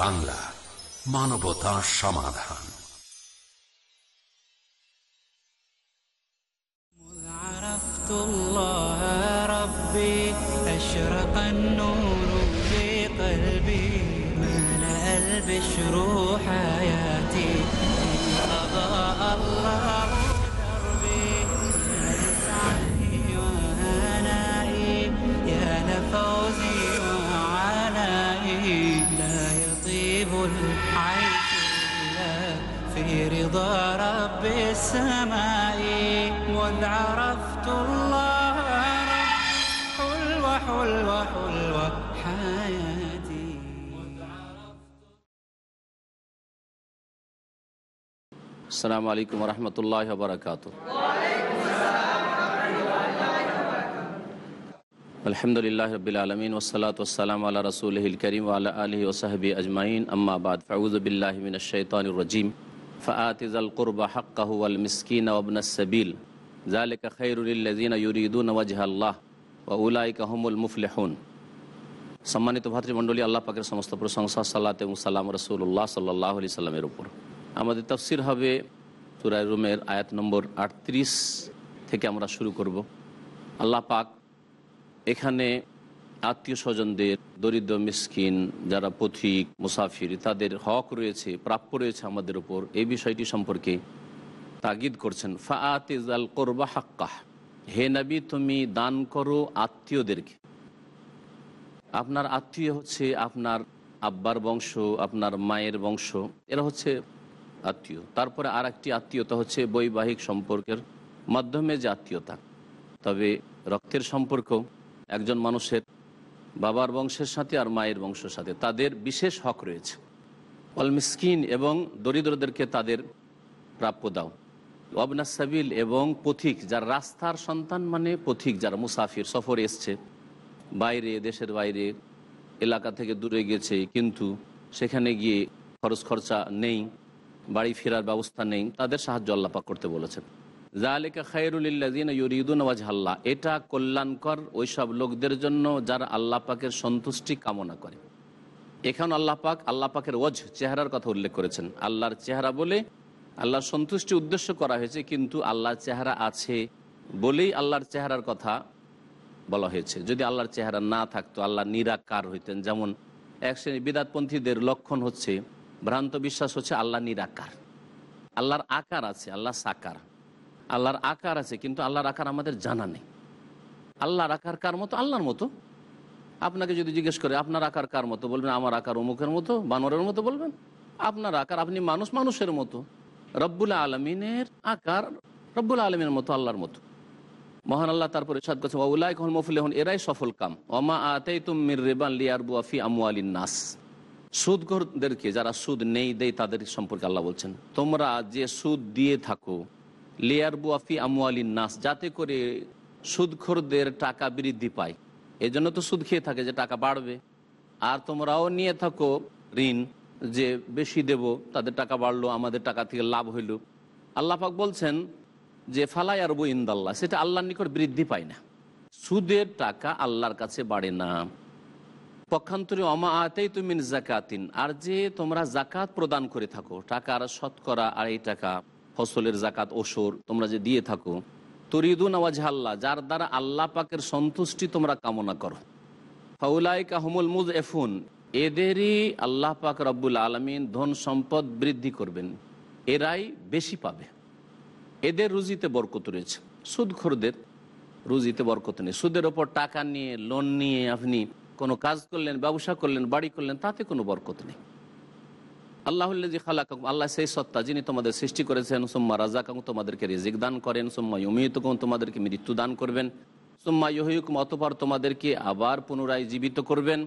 বাংলা মানবতা সমাধান عرفت الله ربي أشرق النور في قلبي ملأ البشر حياتي أضاء الله رضا رب السماء وان عرفت الله حلوة حلوة حلوة حياتي السلام عليكم ورحمة الله وبركاته আলহামদুলিল্লাহ রবিল আলমিন ওসলাত ওসালাম আল্লাহ রসুল করিম আল্লাহ আলহি ওসাহবি আজমাইন আম্মাবাদ ফাউজবিল্লাহমিন শৈতানুর রজিম সম্মানিত ভাতৃমণ্ডলী, আল্লাহ পাকের সমস্ত প্রশংসা সাল্লাত এবং সাল্লাম রসুল্লাহ সাল্লাহ আলি সাল্লামের উপর। আমাদের তফসির হবে তুরাই রুমের আয়াত নম্বর আটত্রিশ থেকে আমরা শুরু করব। আল্লাহ পাক এখানে আত্মীয় স্বজনদের, দরিদ্র মিসকিন, যারা পথিক, মুসাফির, তাদের হক রয়েছে, প্রাপ্য রয়েছে আমাদের উপর। এই বিষয়টি সম্পর্কে তাগিদ করছেন। ফাআতিজাল করবা হাক্কাহ। হে নবী, তুমি দান করো আত্মীয়দেরকে। আপনার আত্মীয় হচ্ছে আপনার আব্বার বংশ, আপনার মায়ের বংশ, এরা হচ্ছে আত্মীয়। তারপরে আর একটি আত্মীয়তা হচ্ছে বৈবাহিক সম্পর্কের মাধ্যমে যে আত্মীয়তা। তবে রক্তের সম্পর্ক একজন মানুষের বাবার বংশের সাথে আর মায়ের বংশের সাথে। তাদের বিশেষ হক রয়েছে। অল মিসকিন এবং দরিদ্রদেরকে তাদের প্রাপ্য দাও। অবনা সাবিল এবং পথিক, যার রাস্তার সন্তান মানে পথিক, যারা মুসাফির সফরে এসছে। বাইরে, দেশের বাইরে, এলাকা থেকে দূরে গেছে, কিন্তু সেখানে গিয়ে খরচ খরচা নেই, বাড়ি ফেরার ব্যবস্থা নেই। তাদের সাহায্য আল্লাপাক করতে বলেছেন। জালেকা খায়রুলিল্লাদিন ইউরিদুন ওয়াজহাল্লাহ। এটা কল্যাণকর ওইসব লোকদের জন্য যারা আল্লাহ পাকের সন্তুষ্টি কামনা করে। এখন আল্লাহ পাক, আল্লাহ পাকের ওয়াজ চেহারার কথা উল্লেখ করেছেন। আল্লাহর চেহারা বলে আল্লাহর সন্তুষ্টি উদ্দেশ্য করা হয়েছে, কিন্তু আল্লাহর চেহারা আছে বলেই আল্লাহর চেহারার কথা বলা হয়েছে। যদি আল্লাহর চেহারা না থাকতো, আল্লাহ নিরাকার হইতেন। যেমন এক শ্রেণি বিদাতপন্থীদের লক্ষণ হচ্ছে, ভ্রান্ত বিশ্বাস হচ্ছে আল্লাহ নিরাকার। আল্লাহর আকার আছে, আল্লাহ সাকার। আল্লাহর আকার আছে, কিন্তু আল্লাহর আকার আমাদের জানা নেই। আল্লাহর আকার কার মতো? আল্লাহর মতো। আপনাকে যদি জিজ্ঞেস করে, আপনার আকার কার মতো? বলবেন, আমার আকার অমুকের মতো, বানরের মতো? বলবেন, আপনার আকার, আপনি মানুষ, মানুষের মতো। রব্বুল আলমিনের আকার রব্বুল আলমিনের মতো, আল্লাহর মতো। মহান আল্লাহ তারপরে সাদ করছে ওউলাই কহল মফুল হন এরাই সফল কাম। ওমা আতেই তুমির রেবান লিয়ার বুয়াফি আমুয়ালিন নাস। সুদঘরদেরকে যারা সুদ নেই দেয় তাদের সম্পর্কে আল্লাহ বলছেন, তোমরা যে সুদ দিয়ে থাকো লেয়ার বুয়াফি আমুয়ালিন নাস, যাতে করে সুদখোরদের টাকা বৃদ্ধি পায়। এই জন্য তো সুদ খেয়ে থাকে যে টাকা বাড়বে। আর তোমরাও নিয়ে থাকো ঋণ যে বেশি দেব, তাদের টাকা বাড়লো, আমাদের টাকা থেকে লাভ হইল। আল্লাপাক বলছেন যে ফালাই আর বই ইন্দাল্লাহ, সেটা আল্লাহর নিকট বৃদ্ধি পায় না। সুদের টাকা আল্লাহর কাছে বাড়ে না। পক্ষান্তরে অমা আতেই তুমি জাকাতিন, আর যে তোমরা জাকাত প্রদান করে থাকো, টাকার শতকরা আড়াই টাকা। ফসলের জাকাত ওসর তোমরা যে দিয়ে থাকো, তরিদুন আওয়াজ আল্লাহ, যার দ্বারা আল্লাহ পাকের সন্তুষ্টি তোমরা কামনা করো। ফাউলাইকা হুমুল মুজ এফুন এদেরই আল্লাহ পাক রব্বুল আলমিন ধন সম্পদ বৃদ্ধি করবেন, এরাই বেশি পাবে। এদের রুজিতে বরকত রয়েছে। সুদখোরদের রুজিতে বরকত নেই। সুদের ওপর টাকা নিয়ে লোন নিয়ে আপনি কোনো কাজ করলেন, ব্যবসা করলেন, বাড়ি করলেন, তাতে কোনো বরকত নেই। আল্লাহুল্লাজি খালাকাম আল্লাহ সেই সত্তা যিনি তোমাদের সৃষ্টি করেছেন, সোম্মা রাজাকাম তোমাদেরকে রিজিক দান করেন, সোম্মা ইউমিয়তকুম তোমাদেরকে মৃত্যু দান করবেন, সোম্মা ইহিকুম অতপর তোমাদেরকে আবার পুনরায় জীবিত করবেন।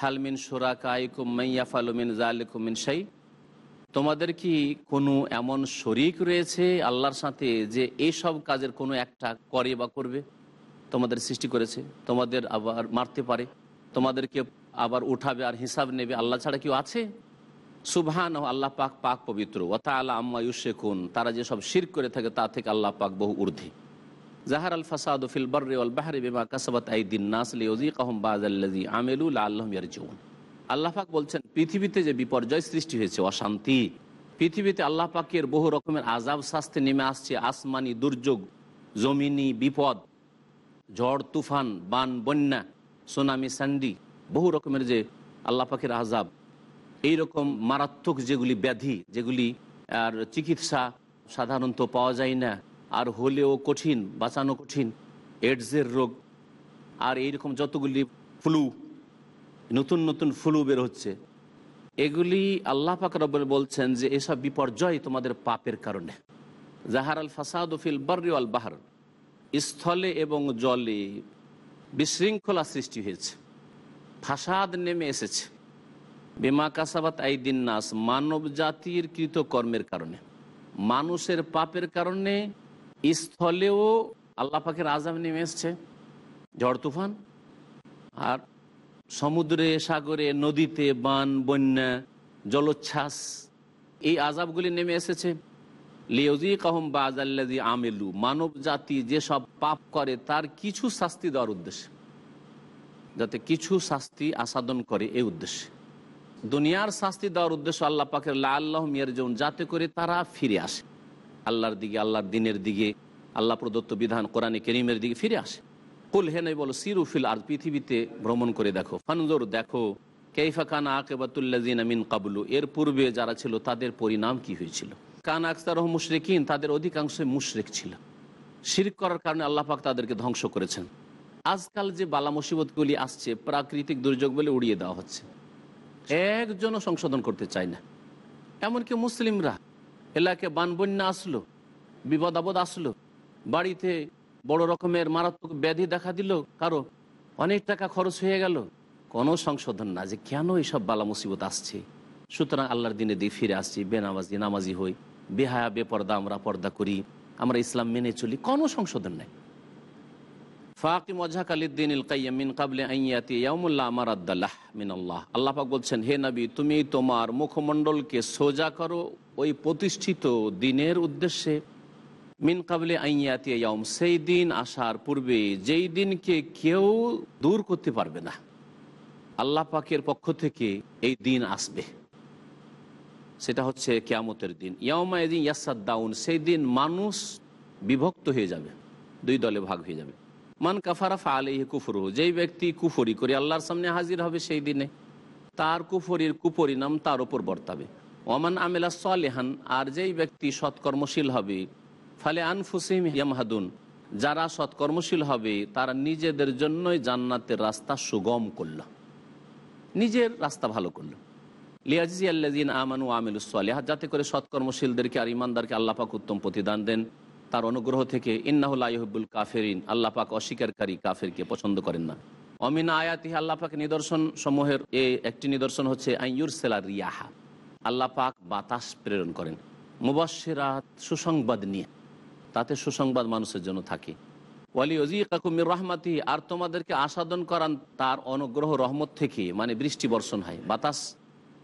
হালমিন সোরা কাইকুম মাইয়া ফালুমিন জালিকুমিন সাই তোমাদের কি কোনো এমন শরিক রয়েছে আল্লাহর সাথে যে এইসব কাজের কোনো একটা করে বা করবে? তোমাদের সৃষ্টি করেছে, তোমাদের আবার মারতে পারে, তোমাদেরকে আবার উঠাবে আর হিসাব নেবে, আল্লাহ ছাড়া কেউ আছে? সুবহান আল্লাহ পাক পাক পবিত্র। ওতা আল্লাহ আম্মা ইউশেকুন তারা যেসব শির করে থাকে তা থেকে আল্লাহ পাক বহু ঊর্ধ্বে। জাহার আল ফাসাদ ফিল বর্রে আল বাহারি বেমা কাসাবাত আইদিন নাসলি ওজি কাহম বাজ আমেলুল আল্লাহম ইয়ারজিউন। আল্লাহ পাক বলছেন, পৃথিবীতে যে বিপর্যয় সৃষ্টি হয়েছে, অশান্তি, পৃথিবীতে আল্লাহ পাকের বহু রকমের আজাব শাস্তি নেমে আসছে, আসমানি দুর্যোগ, জমিনি বিপদ, ঝড় তুফান, বান, বন্যা, সুনামি স্যান্ডি বহু রকমের যে আল্লাহ পাকের আজাব এই রকম মারাত্মক যেগুলি ব্যাধি, যেগুলি, আর চিকিৎসা সাধারণত পাওয়া যায় না, আর হলেও কঠিন, বাঁচানো কঠিন এডসের রোগ, আর এইরকম যতগুলি ফ্লু নতুন নতুন ফ্লু বের হচ্ছে, এগুলি আল্লাহ পাক রব্বর বলছেন যে এসব বিপর্যয় তোমাদের পাপের কারণে। জাহার আল ফাসাদ ফিল বার্রি আল বাহার, স্থলে এবং জলে বিশৃঙ্খলা সৃষ্টি হয়েছে, ফাসাদ নেমে এসেছে। বেমা কাসাবাত আইদিন নাস, মানব জাতির কৃতকর্মের কারণে। মানুষের পাপের কারণে স্থলেও আল্লাহ পাকের আজাব নেমে এসছে। ঝড় তুফান, আর সমুদ্রে, সাগরে, নদীতে, বান, বন্যা, জলোচ্ছ্বাস, এই আজাবগুলি নেমে এসেছে। লিওজি কাহম বাজাল্লাদি আমেলু, মানব জাতি যেসব পাপ করে, তার কিছু শাস্তি দেওয়ার উদ্দেশ্যে। যাতে কিছু শাস্তি আসাদন করে এই উদ্দেশ্যে। দুনিয়ার শাস্তি দেওয়ার উদ্দেশ্য আল্লাহ পাকের লা আল্লাহ মিয়ার যেমন যাতে করে তারা ফিরে আসে। আল্লাহর দিকে, আল্লাহর দিনের দিকে, আল্লাহ প্রদত্ত বিধান কোরআনে কেরিমের দিকে ফিরে আসে। কুল হে নাই বলো সিরুফিল আর পৃথিবীতে ভ্রমণ করে দেখো, ফানজোর দেখো, কেইফা কানা আকেবাতুল্লাজিন আমিন কাবলু, এর পূর্বে যারা ছিল তাদের পরিণাম কি হয়েছিল? কান আকসার মুশরিকিন, তাদের অধিকাংশ মুশরিক ছিল। শিরিক করার কারণে আল্লাহ পাক তাদেরকে ধ্বংস করেছেন। আজকাল যে বালা মুসিবতগুলি আসছে, প্রাকৃতিক দুর্যোগ বলে উড়িয়ে দেওয়া হচ্ছে। একজনও সংশোধন করতে চায় না। এমনকি মুসলিমরা, এলাকে বানবন্যা আসলো, বিপদ আপদ আসলো, বাড়িতে বড় রকমের মারাত্মক ব্যাধি দেখা দিল, কারও অনেক টাকা খরচ হয়ে গেল। কোনো সংশোধন না যে কেন এইসব বালা মুসিবত আসছে। সুতরাং আল্লাহর দিনে দিয়ে ফিরে আসছি, বেনামাজি, নামাজি হই, বেহায়া, বেপর্দা, আমরা পর্দা করি, আমরা ইসলাম মেনে চলি, কোনো সংশোধন নেই। ফাকিম ওয়াজহাক আলিদ্দিন ইল কাইয়্যিম মিন ক্বাবলি আন ইয়াতি ইয়াউমুল্লা আমারাদ্দাল্লাহ মিন আল্লাহ আল্লাহ পাক বলছেন, হে নবী, তুমি তোমার মুখমণ্ডলকে সোজা করো ওই প্রতিষ্ঠিত দিনের উদ্দেশ্যে। মিন কাবলে আইয়াতি ইয়াউম, সেই দিন আসার পূর্বে যেই দিনকে কেউ দূর করতে পারবে না। আল্লাহ পাকের পক্ষ থেকে এই দিন আসবে। সেটা হচ্ছে কেয়ামতের দিন। ইয়াউমা এদিন ইয়াসাদ্দাউন, সেই দিন মানুষ বিভক্ত হয়ে যাবে, দুই দলে ভাগ হয়ে যাবে। মান কাফারা ফালেহি কুফরু যেই ব্যক্তি কুফরি করে আল্লাহর সামনে হাজির হবে সেই দিনে, তার কুফরির কুপরিণাম তার উপর বর্তাবে। ওমান আমেলা সালেহান, আর যেই ব্যক্তি সৎকর্মশীল হবে, ফলে আনফুসিম ইয়ামহাদুন, যারা সৎকর্মশীল হবে, তারা নিজেদের জন্যই জান্নাতের রাস্তা সুগম করল। নিজের রাস্তা ভালো করল। লিয়াজি আল্লাদিন আমানু আমিলুসালিহা যাতে করে সৎকর্মশীলদেরকে আর ইমানদারকে আল্লাপাক উত্তম প্রতিদান দেন। তার অনুগ্রহ থেকে ইন্নাহুল আইহবুল কাফেরিন আল্লাপাক অস্বীকারী কাফেরকে পছন্দ করেন না। অমিনা আয়াতি আল্লাপাক নিদর্শন সমূহের এ একটি নিদর্শন হচ্ছে আইয়ুর সেলা রিয়াহা। আল্লাহ পাক বাতাস প্রেরণ করেন। মুবাসেরাত সুসংবাদ নিয়ে। তাতে সুসংবাদ মানুষের জন্য থাকে। ওয়ালি অজি কাকুমির রহমাতি, আর তোমাদেরকে আসাদন করান তার অনুগ্রহ রহমত থেকে মানে বৃষ্টি বর্ষণ হয়। বাতাস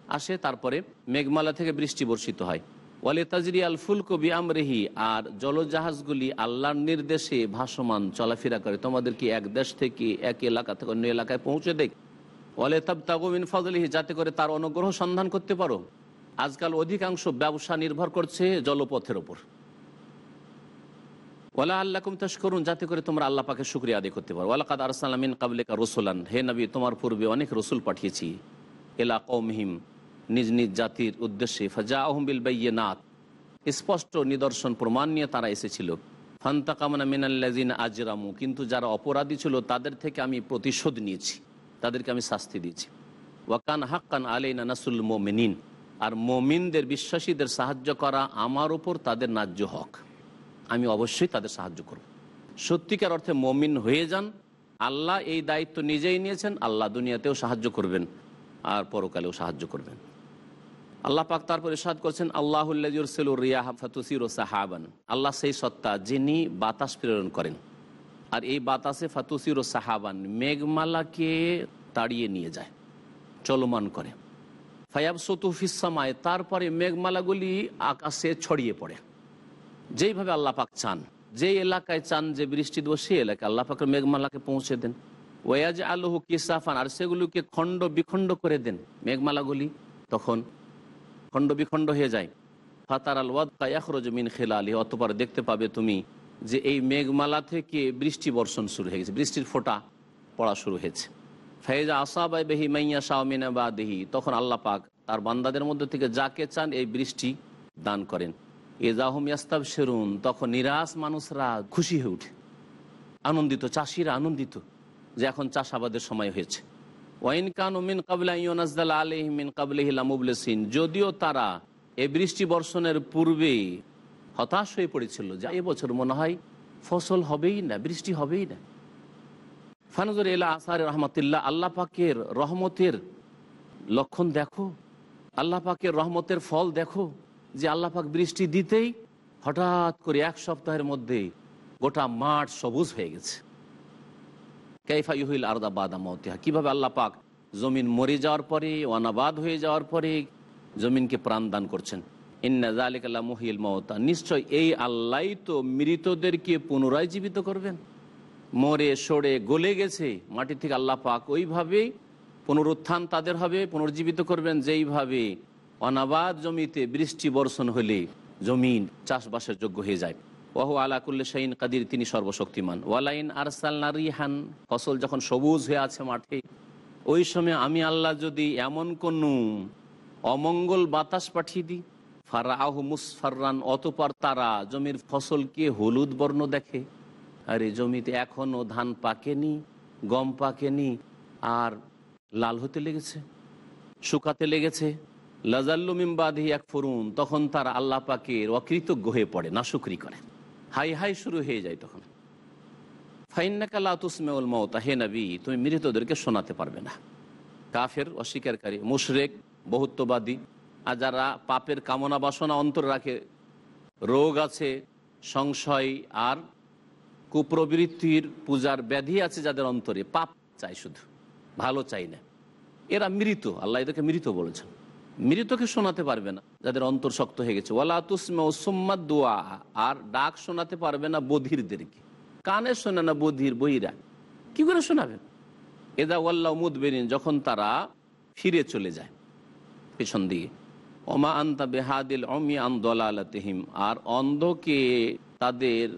আসে, তারপরে মেঘমালা থেকে বৃষ্টি বর্ষিত হয়। ওয়ালে তাজরি আল ফুলকবি আমরেহি আর জলজাহাজগুলি আল্লাহর নির্দেশে ভাসমান চলাফেরা করে। তোমাদেরকে এক দেশ থেকে এক এলাকা থেকে অন্য এলাকায় পৌঁছে দেয়? ওয়ালে তাব তাগুমিন ফজলিহি যাতে করে তার অনুগ্রহ সন্ধান করতে পারো। আজকাল অধিকাংশ ব্যবসা নির্ভর করছে জলপথের ওপর। ওলা আল্লাহ কুম তাস করুন যাতে করে তোমরা আল্লাহ পাকে শুক্রিয়া আদায় করতে পারো। ওলা কাদ আরসালামিন কাবলেকা রসুলান, হে নবী, তোমার পূর্বে অনেক রসুল পাঠিয়েছি। এলা কৌমহিম নিজ নিজ জাতির উদ্দেশ্যে ফাজা আহমবিল বাইয়ে নাথ স্পষ্ট নিদর্শন, প্রমাণ নিয়ে তারা এসেছিল। ফান্তাকামনা মিনাল্লাজিন আজরামু, কিন্তু যারা অপরাধী ছিল তাদের থেকে আমি প্রতিশোধ নিয়েছি, তাদেরকে আমি শাস্তি দিয়েছি। ওয়াকান হাক্কান আলাইনা নাসুল মোমিনিন, আর মোমিনদের বিশ্বাসীদের সাহায্য করা আমার উপর তাদের ন্যায্য হক। আমি অবশ্যই তাদের সাহায্য করব। সত্যিকার অর্থে মমিন হয়ে যান, আল্লাহ এই দায়িত্ব নিজেই নিয়েছেন, আল্লাহ দুনিয়াতেও সাহায্য করবেন, আর পরকালেও সাহায্য করবেন। আল্লাহ পাক তারপর ইসাদ করছেন ও সাহাবান। আল্লাহ সেই সত্তা যিনি বাতাস প্রেরণ করেন। আর এই বাতাসে ফাতুসির সাহাবান মেঘমালাকে তাড়িয়ে নিয়ে যায়, চলমান করে। ফায়াব সতুফিসামায় তারপরে মেঘমালাগুলি আকাশে ছড়িয়ে পড়ে। যেইভাবে আল্লাহ পাক চান যে এলাকায় চান যে বৃষ্টি দেবো, সেই এলাকায় আল্লাহ পাকের মেঘমালাকে পৌঁছে দেন। ওয়াজ আলহু কিসাফান, আর সেগুলোকে খণ্ড বিখণ্ড করে দেন মেঘমালাগুলি। তখন খণ্ড বিখণ্ড হয়ে যায়। ফাতার আল ওয়াদ কায়াখরজ মিন খেলালি অতপর দেখতে পাবে তুমি যে এই মেঘমালা থেকে বৃষ্টি বর্ষণ শুরু হয়ে গেছে, বৃষ্টির ফোঁটা পড়া শুরু হয়েছে। ফেজা আসাবাই বেহি মাইয়া শাহমিনা বা দেহি তখন আল্লাহ পাক তার বান্দাদের মধ্যে থেকে যাকে চান এই বৃষ্টি দান করেন। এ এজাহম ইয়াস্তাব শেরুন তখন নিরাশ মানুষরা খুশি হয়ে উঠে আনন্দিত, চাষিরা আনন্দিত যে এখন চাষাবাদের সময় হয়েছে। কান যদিও তারা এ বৃষ্টি বর্ষণের পূর্বে হতাশ হয়ে পড়েছিল, যে এবছর মনে হয় ফসল হবেই না, বৃষ্টি হবেই না। ফানজর এলা আসার রহমতুল্লাহ, আল্লাহ পাকের রহমতের লক্ষণ দেখো, আল্লাহ পাকের রহমতের ফল দেখো, যে আল্লাহ পাক বৃষ্টি দিতেই হঠাৎ করে এক সপ্তাহের মধ্যে গোটা মাঠ সবুজ হয়ে গেছে। কাইফা ইহুল আরদা বাদা মতিহা কীভাবে আল্লাহ পাক জমিন মরে যাওয়ার পরে, অনাবাদ হয়ে যাওয়ার পরে জমিনকে প্রাণ দান করছেন? ইন্না জালিকাল্লা মহিল মমতা নিশ্চয় এই আল্লাহ তো মৃতদেরকে পুনরায় জীবিত করবেন। মরে, সরে, গলে গেছে, মাটি থেকে আল্লাহ পাক ওইভাবে পুনরুত্থান তাদের হবে, পুনর্জীবিত করবেন। যেইভাবে অনাবাদ জমিতে বৃষ্টি বর্ষণ হলে জমিন চাষবাসের যোগ্য হয়ে যায়। ওহু আলাকুল্লে শাহিন কাদির, তিনি সর্বশক্তিমান। ওয়ালাইন আরসালনা রিহান, ফসল যখন সবুজ হয়ে আছে মাঠে, ওই সময় আমি আল্লাহ যদি এমন কোনো অমঙ্গল বাতাস পাঠিয়ে দিই ফারাহ মুসফাররান, অতপর তারা জমির ফসলকে হলুদ বর্ণ দেখে। আরে জমিতে এখনও ধান পাকেনি, গম পাকেনি, আর লাল হতে লেগেছে, শুকাতে লেগেছে। লাজাল্লু মিমবাদি এক ফরুন তখন তারা আল্লাহ পাকের অকৃতজ্ঞ হয়ে পড়ে না শুক্রি করে। হাই হাই শুরু হয়ে যায় তখন। ফাইন্নাকালা তুসমেউল মৌতা হে নবী, তুমি মৃতদেরকে শোনাতে পারবে না। কাফের, অস্বীকারী, মুশরেক, বহুত্ববাদী, আর যারা পাপের কামনা বাসনা অন্তর রাখে, রোগ আছে, সংশয়, আর কুপ্রবৃত্তির পূজার ব্যাধি আছে যাদের অন্তরে, পাপ চাই শুধু, ভালো চাই না। এরা মৃত, আল্লাহ এদেরকে মৃত বলেছেন। মৃতকে শোনাতে পারবে না, যাদের অন্তর শক্ত হয়ে গেছে। ওয়ালা তুসমে ওসম্মাদ দোয়া আর ডাক শোনাতে পারবে না বধিরদেরকে। কানে শোনে না বধির বহিরা কি করে শোনাবেন? এদা ওয়াল্লাহ মুদবেরিন, যখন তারা ফিরে চলে যায় পেছন দিকে ওমা আন্তা বেহাদিল অমি আন্দোলালতেহিম আর অন্ধকে তাদের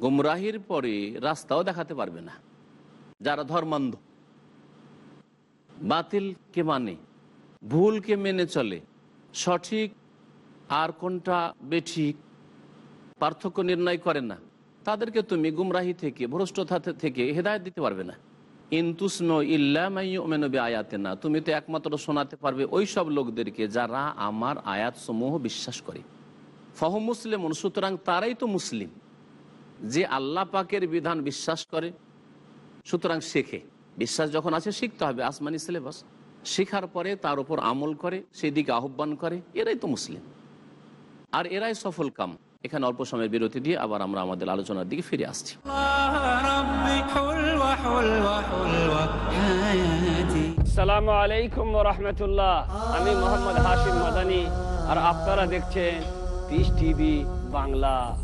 গুমরাহির পরে রাস্তাও দেখাতে পারবে না। যারা ধর্মান্ধ। বাতিলকে মানে? ভুলকে মেনে চলে। সঠিক আর কোনটা বেঠিক পার্থক্য নির্ণয় করে না। তাদেরকে তুমি গুমরাহি থেকে, ভ্রষ্টতা থেকে হেদায়ত দিতে পারবে না। ইন্তুসম ইল্লামাইমেনবী আয়াতে না তুমি তো একমাত্র শোনাতে পারবে ওই সব লোকদেরকে যারা আমার আয়াত সমূহ বিশ্বাস করে। ফহ মুসলিম সুতরাং তারাই তো মুসলিম। যে আল্লাহ পাকের বিধান বিশ্বাস করে, সুতরাং শেখে বিশ্বাস যখন আছে শিখতে হবে, আসমানি সিলেবাস। শেখার পরে তার উপর আমল করে, সেদিকে আহ্বান করে, এরাই তো মুসলিম। আর এরাই সফল কাম। এখানে অল্প সময়ের বিরতি দিয়ে আবার আমরা আমাদের আলোচনার দিকে ফিরে আসছি। সালামু আলাইকুম রহমতুল্লাহ। আমি মোহাম্মদ হাশিম মাদানি। আর আপনারা দেখছেন টিভি বাংলা।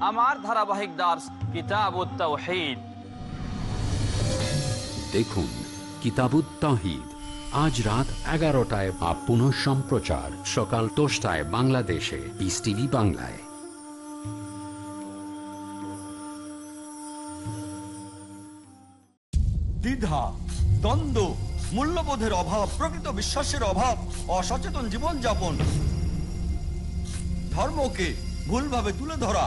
আমার ধারাবাহিক দাস কিতাবুত তাওহীদ। দেখুন কিতাবুত তাহিদ আজ রাত এগারোটায় বা পুনঃ সম্প্রচার সকাল দশটায় বাংলাদেশে পিস টিভি বাংলায়। দ্বিধা দ্বন্দ্ব মূল্যবোধের অভাব প্রকৃত বিশ্বাসের অভাব অসচেতন জীবনযাপন। ধর্মকে ভুলভাবে তুলে ধরা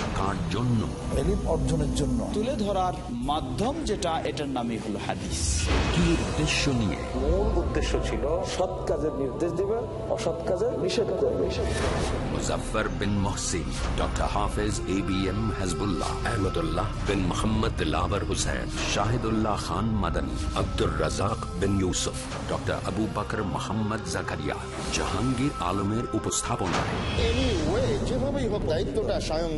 কার জন্য। এলিম অর্জনের জন্য। তুলে ধরার মাধ্যম যেটা এটার নামই হলো হাদিস। কি উদ্দেশ্য নিয়ে? মূল উদ্দেশ্য ছিল সৎ কাজের নির্দেশ দিবে অসৎ কাজের নিষেধ করবে। মুজফার বিন মহসিন ডক্টর হাফেজ A B M Hizbullah Ahmadullah বিন মোহাম্মদ লাভার হুসেন শাহিদুল্লাহ খান মাদানী আব্দুর রাজাক বিন ইউসুফ ডক্টর আবু বকর মোহাম্মদ জাকারিয়া। জাহাঙ্গীর আলমের উপস্থাপনায়। যেভাবেই হোক দায়িত্বটা স্বয়ং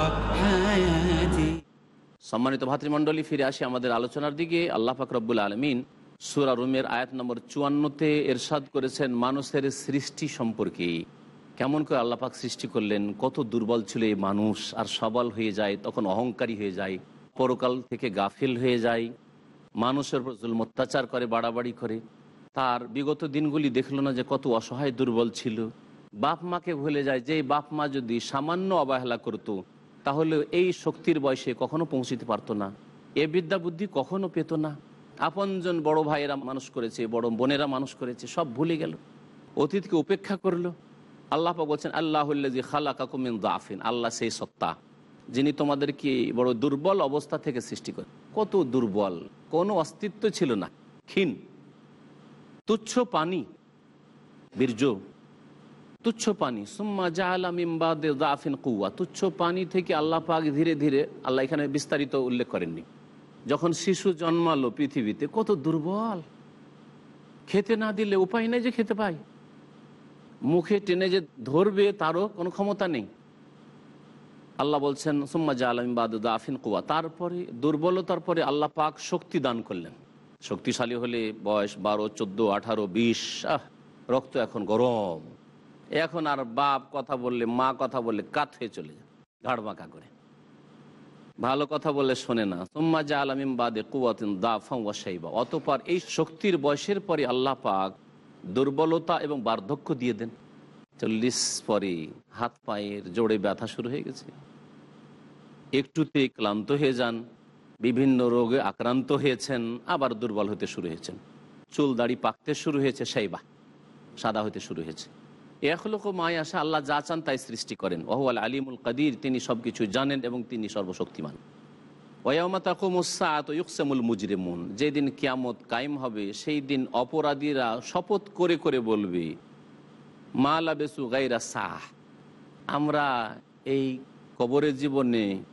সম্মানিত ভাতৃমণ্ডলী, ফিরে আসি আমাদের আলোচনার দিকে। আল্লাহ পাক রব্বুল আলমিন সুরা রুমের আয়াত নম্বর চুয়ান্নতে এরশাদ করেছেন মানুষের সৃষ্টি সম্পর্কে। কেমন করে আল্লাহ পাক সৃষ্টি করলেন, কত দুর্বল ছিল এই মানুষ, আর সবল হয়ে যায়, তখন অহংকারী হয়ে যায়, পরকাল থেকে গাফিল হয়ে যায়, মানুষের জুলম, অত্যাচার করে, বাড়াবাড়ি করে। তার বিগত দিনগুলি দেখল না যে কত অসহায় দুর্বল ছিল। বাপ মাকে ভুলে যায় যে, বাপ মা যদি সামান্য অবহেলা করতো তাহলে এই শক্তির বয়সে কখনো পৌঁছিতে পারতো না। এ বিদ্যা বুদ্ধি কখনো পেত না। আপনজন বড় ভাইয়েরা মানুষ করেছে, বড় বোনেরা মানুষ করেছে, সব ভুলে গেল। অতীতকে উপেক্ষা করল। আল্লাহ বলছেন আল্লাহুল্লাজি খালা কাকুমিন দাফিন। আল্লাহ সেই সত্তা, যিনি তোমাদেরকে বড় দুর্বল অবস্থা থেকে সৃষ্টি করে, কত দুর্বল, কোনো অস্তিত্ব ছিল না। ক্ষীণ, তুচ্ছ পানি, বীর্য তুচ্ছ পানি। সুম্মা জাহালা মিম্বাদে দাফিন কুয়া তুচ্ছ পানি থেকে আল্লাহ পাক ধীরে ধীরে, আল্লাহ এখানে বিস্তারিত উল্লেখ করেননি। যখন শিশু জন্মালো পৃথিবীতে, কত দুর্বল। খেতে না দিলে উপায় নেই যে খেতে পায়। মুখে টেনে যে ধরবে, তারও কোনো ক্ষমতা নেই। আল্লাহ বলছেন, সুম্মা জাহালাম বাদ দাফিন কুয়া তারপরে, দুর্বলতার পরে আল্লাহ পাক শক্তি দান করলেন। শক্তিশালী হলে বয়স বারো, চোদ্দ, আঠারো, বিশ, আহ, রক্ত এখন গরম। এখন আর বাপ কথা বললে, মা কথা বললে কাত হয়ে চলে যায় ঘাড় বাঁকা করে। ভালো কথা বলে শোনে না। সোম্মা জা আলমিম বাদে কুয়াতিন দা ফাইবা অতপর এই শক্তির বয়সের পরে আল্লাহ পাক দুর্বলতা এবং বার্ধক্য দিয়ে দেন। চল্লিশ পরে হাত পায়ের জোড়ে ব্যথা শুরু হয়ে গেছে। একটুতে ক্লান্ত হয়ে যান, বিভিন্ন রোগে আক্রান্ত হয়েছেন, আবার দুর্বল হতে শুরু হয়েছেন। চুল দাড়ি পাকতে শুরু হয়েছে সেইবা সাদা হতে শুরু হয়েছে। আল্লাহ যা চান তাই সৃষ্টি করেন। ওহল আলিমুল কাদির, তিনি সব কিছু জানেন এবং তিনি সর্বশক্তিমান। মুজরিমুন। যেদিন কিয়ামত কায়েম হবে, সেই দিন অপরাধীরা শপথ করে করে বলবে, মা লাবেসু গাইরা সাহ। আমরা এই কবরের জীবনে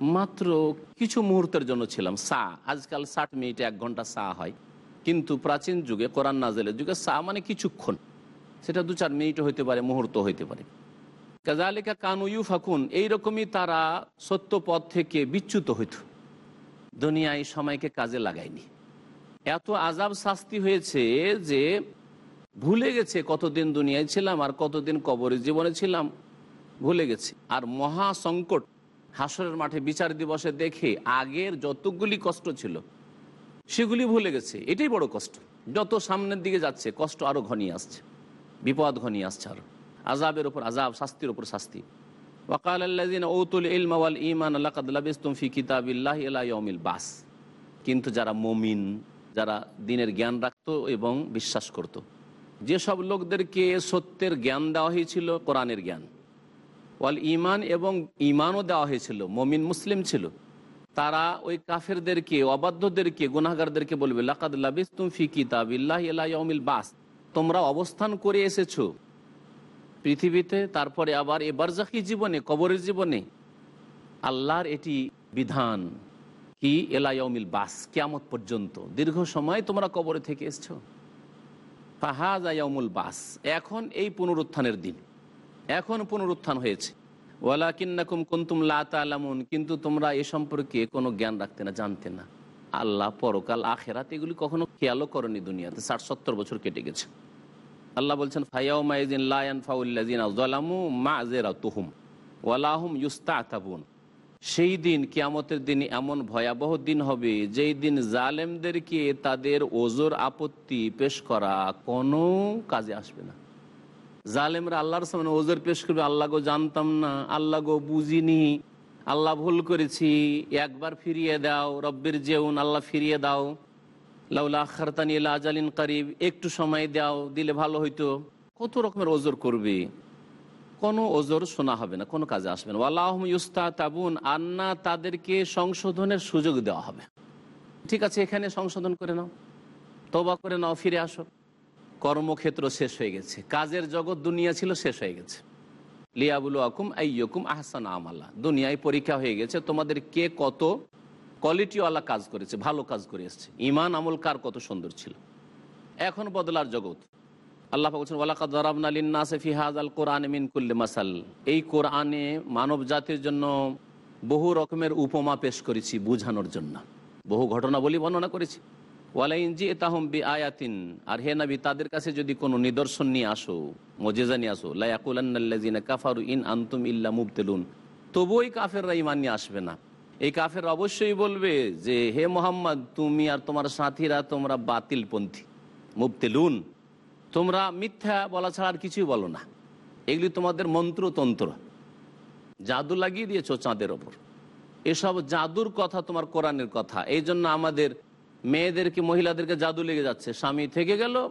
মাত্র কিছু মুহূর্তের জন্য ছিলাম সা আজকাল ষাট মিনিটে এক ঘণ্টা সা হয়। কিন্তু প্রাচীন যুগে, কোরআন নাজেলের যুগে সা মানে কিছুক্ষণ। সেটা দু চার মিনিট হইতে পারে, মুহূর্ত হইতে পারে। কাজালিকা কানুয়ু ফাকুন এইরকমই তারা সত্য পথ থেকে বিচ্যুত হইত। দুনিয়ায় সময়কে কাজে লাগায়নি। এত আজাব শাস্তি হয়েছে যে ভুলে গেছে কতদিন দুনিয়ায় ছিলাম আর কতদিন কবরের জীবনে ছিলাম, ভুলে গেছে। আর মহা সংকট, হাসরের মাঠে বিচার দিবসে দেখে আগের যতগুলি কষ্ট ছিল, সেগুলি ভুলে গেছে। এটাই বড় কষ্ট। যত সামনের দিকে যাচ্ছে, কষ্ট আরও ঘনিয়ে আসছে। বিপদ ঘনিয়ে আসছে আরও। আজাবের ওপর আজাব শাস্তির ওপর শাস্তি। ইমান বাস। কিন্তু যারা মমিন, যারা দিনের জ্ঞান রাখত এবং বিশ্বাস করত। যেসব লোকদেরকে সত্যের জ্ঞান দেওয়া হয়েছিল, কোরআনের জ্ঞান, ওয়াল ইমান এবং ইমানও দেওয়া হয়েছিল, মমিন মুসলিম ছিল, তারা ওই কাফেরদেরকে, অবাধ্যদেরকে গুনাগারদেরকে বলবে, লাকাদ লাবিস্তুম ফি কিতাবিল্লাহ ইলাইমিল বাস। তোমরা অবস্থান করে এসেছ। পৃথিবীতে, তারপরে আবার এ বারজাকি জীবনে, কবরের জীবনে। আল্লাহর এটি বিধান কি? এলাইমিল বাস, কেয়ামত পর্যন্ত। দীর্ঘ সময় তোমরা কবরে থেকে এসছো। ফাহাজায়ামুল বাস, এখন এই পুনরুত্থানের দিন। এখন পুনরুত্থান হয়েছে। ওয়ালা কিন্নাকুম কুন্তুম লা তালামুন, কিন্তু তোমরা এ সম্পর্কে কোনো জ্ঞান রাখতে না, জানতে না। আল্লাহ পরকাল আখেরাত এগুলি কখনো খেয়ালও করেনি দুনিয়াতে, ষাট সত্তর বছর কেটে গেছে। আল্লাহ বলছেন ফাইয়াউ মাইজিন লায়ান ফাউল্লাজিন আউজালামু মা সেই দিন, কিয়ামতের দিন এমন ভয়াবহ দিন হবে, যেই দিন জালেমদেরকে তাদের ওজোর আপত্তি পেশ করা কোনো কাজে আসবে না। জালেমরা আল্লাহর সামনে ওজোর পেশ করবে, আল্লাহ গো জানতাম না, আল্লাহ গো বুঝিনি, আল্লাহ ভুল করেছি, একবার ফিরিয়ে দাও, রব্বের যেউন আল্লাহ ফিরিয়ে দাও। লাউলা খারতানি আজালিন কারিব, একটু সময় দাও, দিলে ভালো হইতো। কত রকমের ওজোর করবে? কোনো ওজোর শোনা হবে না, কোনো কাজে আসবে না। আল্লাহম ইউস্তা তাবুন আন্না তাদেরকে সংশোধনের সুযোগ দেওয়া হবে। ঠিক আছে, এখানে সংশোধন করে নাও। তবা করে নাও, ফিরে আসো। কর্মক্ষেত্র শেষ হয়ে গেছে। কাজের জগৎ, দুনিয়া ছিল শেষ হয়ে গেছে। লিয়াবুল আকুম আইয়কুম আহসান আমাল্লাহ দুনিয়ায় পরীক্ষা হয়ে গেছে, তোমাদের কে কত কোয়ালিটিওয়ালা কাজ করেছে, ভালো কাজ করে এসছে। ইমান আমল কার কত সুন্দর ছিল। এখন বদলার জগৎ। আল্লাহ বলছেন, ওয়ালাকাদ দরাবনা লিন্নাসে ফি কোরআন মিন কুল্লি মাসাল। এই কোরআনে মানব জাতির জন্য বহু রকমের উপমা পেশ করেছি বুঝানোর জন্য। বহু ঘটনা বলি বর্ণনা করেছি। ওয়ালাইন জি তাহম বি আয়াতিন আর হে নবী, তাদের কাছে যদি কোনো নিদর্শন নিয়ে আসো, মজেজা নিয়ে আসো লায়াকুলান্নাল্লাযিনা কাফারু ইন আনতুম ইল্লা মুবতিলুন তবুই কাফেররা ইমান নিয়ে আসবে না। এই কাফের অবশ্যই বলবে যে, হে মোহাম্মদ, তুমি আর তোমার সাথীরা তোমরা বাতিলপন্থী, মুবতিলুন। তোমরা মিথ্যা বলা ছাড়া আর কিছুই বলো না। এগুলি তোমাদের মন্ত্রতন্ত্র। জাদু লাগিয়ে দিয়েছ চাঁদের ওপর। এসব জাদুর কথা তোমার কোরআনের কথা। এই জন্য আমাদের মেয়েদেরকে, মহিলাদেরকে জাদু লেগে যাচ্ছে। স্বামী থেকে গেল,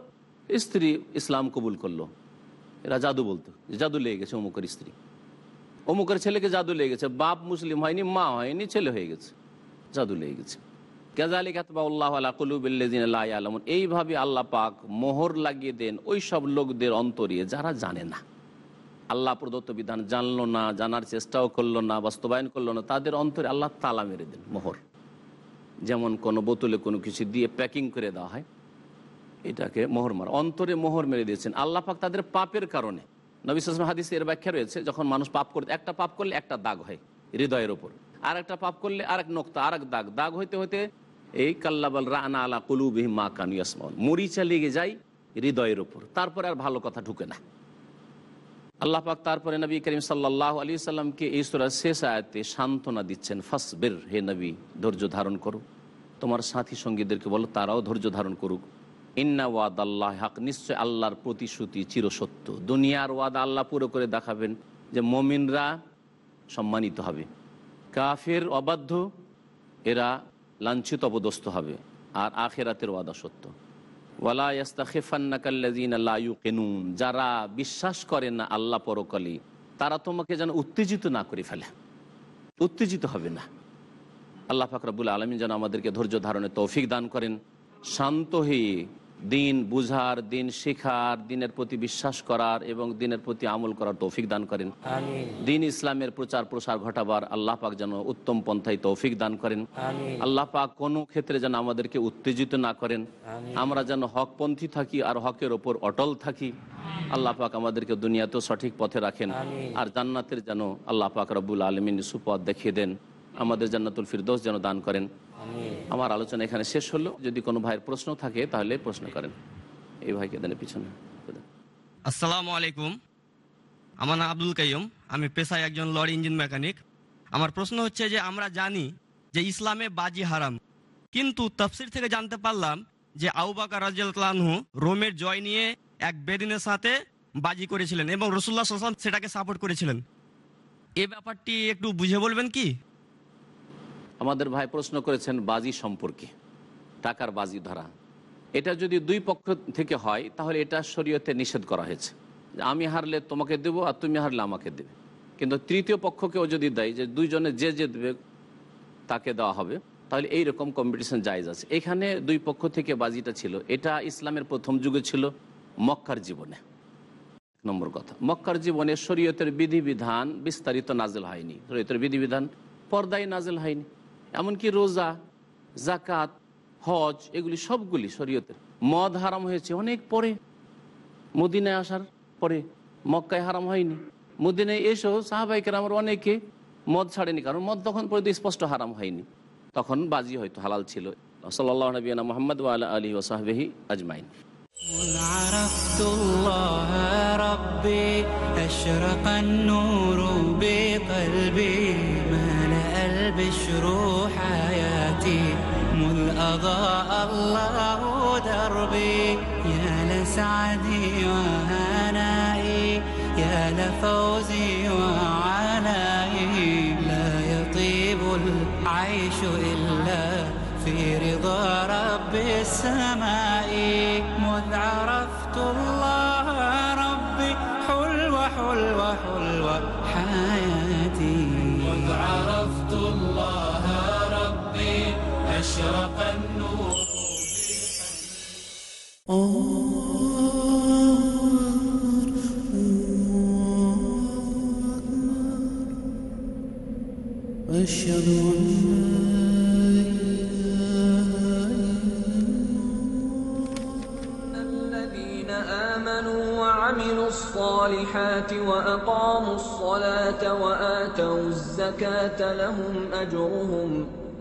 স্ত্রী ইসলাম কবুল করল। এরা জাদু বলতো জাদু লেগে গেছে অমুকের স্ত্রী। অমুকের ছেলেকে জাদু লেগে গেছে, বাপ মুসলিম হয়নি, মা হয়নি, ছেলে হয়ে গেছে, জাদু লেগে গেছে। কেজালি কাতবাউল্লাহ আলা কুলুবিল্লাযিনা লা ইয়ালামুন, এইভাবে আল্লাহ পাক মোহর লাগিয়ে দেন ওই সব লোকদের অন্তরে যারা জানে না। আল্লাহ প্রদত্ত বিধান জানলো না, জানার চেষ্টাও করল না, বাস্তবায়ন করল না, তাদের অন্তরে আল্লাহ তালা মেরে দেন মোহর। যেমন কোনো বোতলে কোনো কিছু দিয়ে প্যাকিং করে দেওয়া হয়, এটাকে মোহর মারা অন্তরে মোহর মেরে দিয়েছেন। আল্লাহ পাক তাদের পাপের কারণে নবী সালাম হাদিসে এর ব্যাখ্যা রয়েছে, যখন মানুষ পাপ করতে একটা পাপ করলে একটা দাগ হয় হৃদয়ের ওপর আর একটা পাপ করলে আর এক নোক্তা আর এক দাগ। দাগ হইতে হইতে এই কাল্লাবাল রানা আলা কলুবিহি মা কানু ইয়াসমাউন। মরিচা লেগে যায় হৃদয়ের ওপর তারপরে আর ভালো কথা ঢুকে না। আল্লাহ পাক তারপরে নবী করিম সাল্লাহ আলী সাল্লামকে এই সুরার শেষ আয়াতে সান্ত্বনা দিচ্ছেন, ফাসবের, হে নবী, ধৈর্য ধারণ করো। তোমার সাথী সঙ্গীদেরকে বলো, তারাও ধৈর্য ধারণ করুক। ইন্না ওয়াদ আল্লাহ হাক, নিশ্চয় আল্লাহর প্রতিশ্রুতি চিরসত্য। দুনিয়ার ওয়াদ আল্লাহ পুরো করে দেখাবেন যে মমিনরা সম্মানিত হবে। কাফের অবাধ্য, এরা লাঞ্ছিত অবদস্ত হবে, আর আখেরাতের ওয়াদা সত্য। ওয়ালা ইয়াস্তাখিফান্নাকাল্লাযিনা লা ইউকিনুন, যারা বিশ্বাস করে না আল্লাহ পরকালে তারা তোমাকে যেন উত্তেজিত না করে ফেলে। উত্তেজিত হবে না। আল্লাহ ফাকরাবুল আলমিন যেন আমাদেরকে ধৈর্য ধারণে তৌফিক দান করেন, শান্ত হয়ে দিন বুঝার দিন শেখার দিনের প্রতি বিশ্বাস করার এবং দিনের প্রতি আমল করার তৌফিক দান করেন। দিন ইসলামের প্রচার প্রসার ঘটাবার আল্লাহ পাক যেন উত্তম পন্থায় তৌফিক দান করেন। আল্লাহ পাক কোনো ক্ষেত্রে যেন আমাদেরকে উত্তেজিত না করেন। আমরা যেন হকপন্থী থাকি আর হকের ওপর অটল থাকি। আল্লাহ পাক আমাদেরকে দুনিয়াতেও সঠিক পথে রাখেন। আর জান্নাতের যেন আল্লাহ পাক রব্বুল আলমিন সুপথ দেখিয়ে দেন। আমাদের জান্নাতুল ফিরদোস যেন দান করেন। আমার আলোচনা এখানে শেষ হলো। যদি কোনো ভাইয়ের প্রশ্ন থাকে তাহলে প্রশ্ন করেন। এই ভাইকে দেন পিছনে। আসসালামু আলাইকুম। আমার নাম আব্দুল কাইম আমি পেশায় একজন লরি ইঞ্জিন মেকানিক। আমার প্রশ্ন হচ্ছে যে আমরা জানি যে ইসলামে বাজি হারাম। কিন্তু তফসির থেকে জানতে পারলাম যে আউবাকা রাজিয়ালহু রোমের জয় নিয়ে এক বেদিনের সাথে বাজি করেছিলেন এবং রসুল্লাহ সাল্লাম সেটাকে সাপোর্ট করেছিলেন। এ ব্যাপারটি একটু বুঝে বলবেন কি? আমাদের ভাই প্রশ্ন করেছেন বাজি সম্পর্কে, টাকার বাজি ধরা। এটা যদি দুই পক্ষ থেকে হয়, তাহলে এটা শরীয়তে নিষেধ করা হয়েছে। আমি হারলে তোমাকে দেবো আর তুমি হারলে আমাকে দেবে। কিন্তু তৃতীয় পক্ষকেও যদি দেয় যে দুইজনে যে যে দেবে, তাকে দেওয়া হবে, তাহলে এই রকম কম্পিটিশন জায়জ আছে। এখানে দুই পক্ষ থেকে বাজিটা ছিল। এটা ইসলামের প্রথম যুগে ছিল মক্কার জীবনে। এক নম্বর কথা, মক্কার জীবনে শরীয়তের বিধিবিধান বিস্তারিত নাজেল হয়নি। শরীয়তের বিধিবিধান পর্দায় নাজেল হয়নি। এমনকি রোজা জাকাত হজ এগুলি সবগুলি শরীয়তের মদ হারাম হয়েছে অনেক পরে মদিনায় আসার পরে মক্কায় হারাম হয়নি মদিনায় এসেও সাহাবাইকের আমার অনেকে মদ ছাড়েনি কারণ মদ তখন পর্যন্ত স্পষ্ট হারাম হয়নি তখন বাজি হয়তো হালাল ছিল সাল্লাহ নবীনা মোহাম্মদ ওয়ালা আলী ওসাহবেহি আজমাইন مذ عرفت الله ربي أشرق النور بقلبي ملأ البشر حياتي. مذ أضاء الله دربي. يا لسعدي وهنائي. يا لفوزي وعنائي لا يطيب العيش إلا في رضا رب السماء. أشرق النور. أشهد أن الذين آمنوا وعملوا الصالحات وأقاموا الصلاة وآتوا الزكاة لهم أجرهم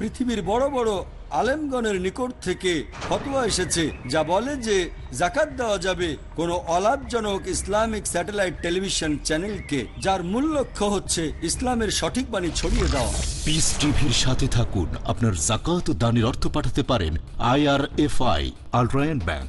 পৃথিবীর বড় বড় আলেমগণের নিকট থেকে ফতোয়া এসেছে, যা বলে যে জাকাত দেওয়া যাবে কোনো অলাভজনক ইসলামিক স্যাটেলাইট টেলিভিশন চ্যানেলকে, যার মূল লক্ষ্য হচ্ছে ইসলামের সঠিক বাণী ছড়িয়ে দেওয়া। পিস টিভির সাথে থাকুন। আপনার জাকাত দানের অর্থ পাঠাতে পারেন IRFI Al Rayan bank.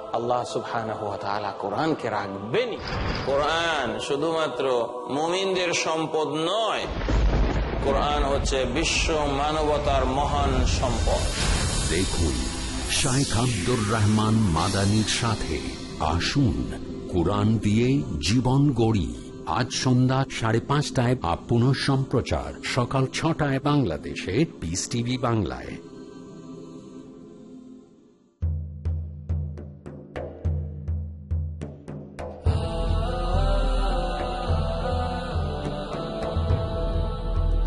আল্লাহ তাআলা কোরআনকে রাখবেনই। কোরআন শুধুমাত্র মুমিনদের সম্পদ নয়, কোরআন হচ্ছে বিশ্ব মানবতার মহান সম্পদ। দেখুন, শাইখ আব্দুর রহমান মাদানির সাথে আসুন, কোরআন দিয়ে জীবন গড়ি। আজ সন্ধ্যা সাড়ে পাঁচটায় আপ পুনঃ সম্প্রচার, সকাল ছটায় বাংলাদেশে পিস টিভি বাংলায়।